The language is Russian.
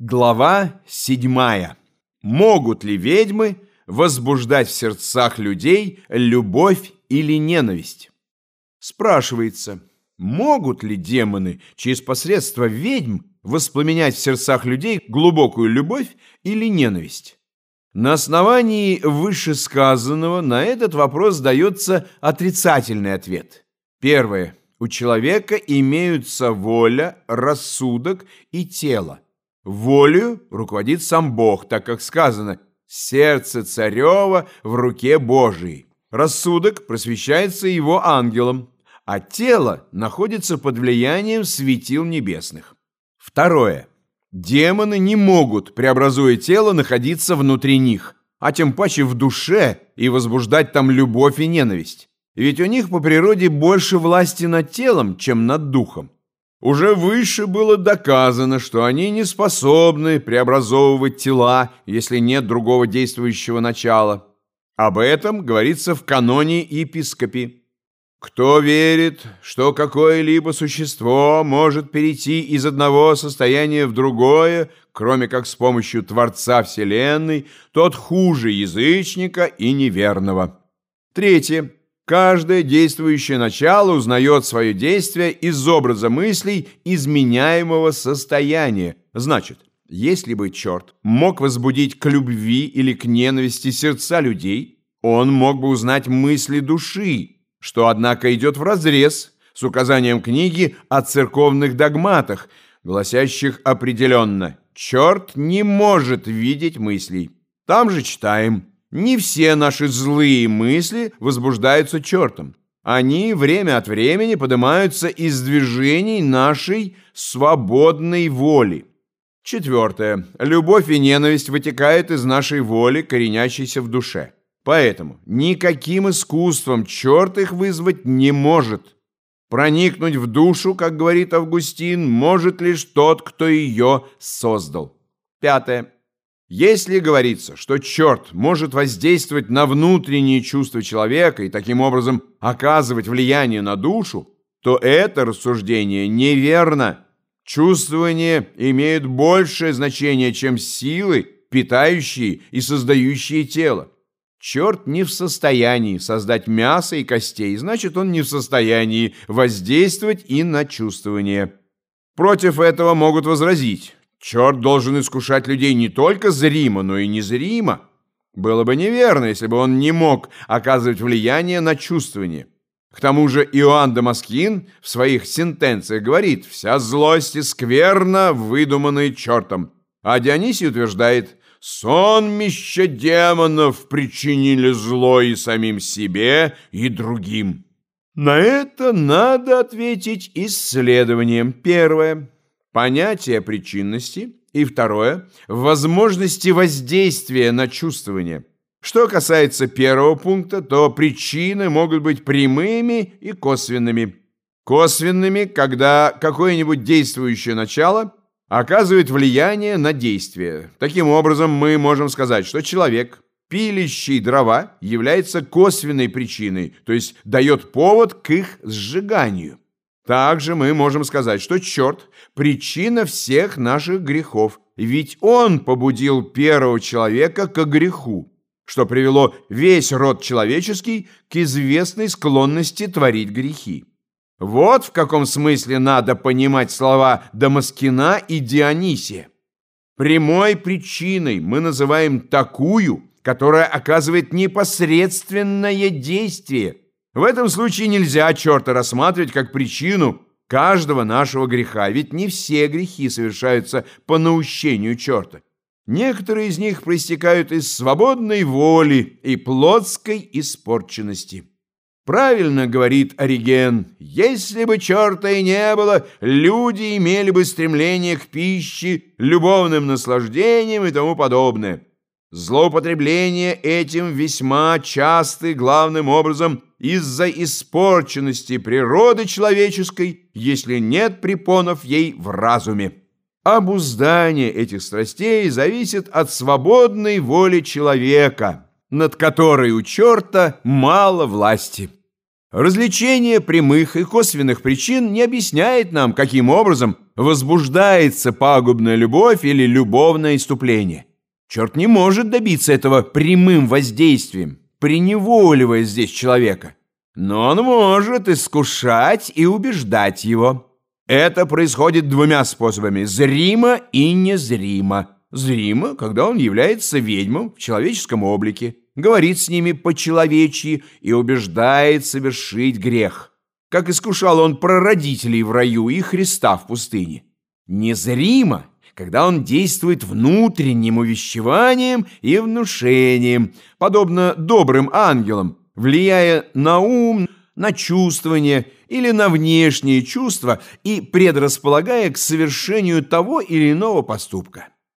Глава седьмая. Могут ли ведьмы возбуждать в сердцах людей любовь или ненависть? Спрашивается, могут ли демоны через посредство ведьм воспламенять в сердцах людей глубокую любовь или ненависть? На основании вышесказанного на этот вопрос дается отрицательный ответ. Первое. У человека имеются воля, рассудок и тело. Волею руководит сам Бог, так как сказано «сердце царева в руке Божией». Рассудок просвещается его ангелом, а тело находится под влиянием светил небесных. Второе. Демоны не могут, преобразуя тело, находиться внутри них, а тем паче в душе и возбуждать там любовь и ненависть. Ведь у них по природе больше власти над телом, чем над духом. Уже выше было доказано, что они не способны преобразовывать тела, если нет другого действующего начала. Об этом говорится в каноне епископи. Кто верит, что какое-либо существо может перейти из одного состояния в другое, кроме как с помощью Творца Вселенной, тот хуже язычника и неверного. Третье. Каждое действующее начало узнает свое действие из образа мыслей изменяемого состояния. Значит, если бы черт мог возбудить к любви или к ненависти сердца людей, он мог бы узнать мысли души, что, однако, идет вразрез с указанием книги о церковных догматах, гласящих определенно «черт не может видеть мыслей». Там же читаем – не все наши злые мысли возбуждаются чертом. Они время от времени поднимаются из движений нашей свободной воли. Четвертое. Любовь и ненависть вытекают из нашей воли, коренящейся в душе. Поэтому никаким искусством черт их вызвать не может. Проникнуть в душу, как говорит Августин, может лишь тот, кто ее создал. Пятое. Если говорится, что черт может воздействовать на внутренние чувства человека и таким образом оказывать влияние на душу, то это рассуждение неверно. Чувствования имеют большее значение, чем силы, питающие и создающие тело. Черт не в состоянии создать мясо и костей, значит, он не в состоянии воздействовать и на чувствование. Против этого могут возразить. Черт должен искушать людей не только зримо, но и незримо. Было бы неверно, если бы он не мог оказывать влияние на чувствование. К тому же Иоанн Дамаскин в своих сентенциях говорит «вся злость и скверна, выдуманная чертом». А Дионисий утверждает «сонмище демонов причинили зло и самим себе, и другим». На это надо ответить исследованием. Первое понятие причинности и второе – возможности воздействия на чувствование. Что касается первого пункта, то причины могут быть прямыми и косвенными. Косвенными, когда какое-нибудь действующее начало оказывает влияние на действие. Таким образом, мы можем сказать, что человек, пилящий дрова, является косвенной причиной, то есть дает повод к их сжиганию. Также мы можем сказать, что черт – причина всех наших грехов, ведь он побудил первого человека к греху, что привело весь род человеческий к известной склонности творить грехи. Вот в каком смысле надо понимать слова Дамаскина и Дионисия. Прямой причиной мы называем такую, которая оказывает непосредственное действие – в этом случае нельзя черта рассматривать как причину каждого нашего греха, ведь не все грехи совершаются по наущению черта. Некоторые из них проистекают из свободной воли и плотской испорченности. Правильно говорит Ориген, если бы черта и не было, люди имели бы стремление к пище, любовным наслаждениям и тому подобное. Злоупотребление этим весьма часты главным образом из-за испорченности природы человеческой, если нет препонов ей в разуме. Обуздание этих страстей зависит от свободной воли человека, над которой у черта мало власти. Развлечение прямых и косвенных причин не объясняет нам, каким образом возбуждается пагубная любовь или любовное иступление. Черт не может добиться этого прямым воздействием, преневоливая здесь человека. Но он может искушать и убеждать его. Это происходит двумя способами – зримо и незримо. Зримо, когда он является ведьмом в человеческом облике, говорит с ними по-человечьи и убеждает совершить грех, как искушал он прародителей в раю и Христа в пустыне. Незримо – когда он действует внутренним увещеванием и внушением, подобно добрым ангелам, влияя на ум, на чувствование или на внешние чувства и предрасполагая к совершению того или иного поступка.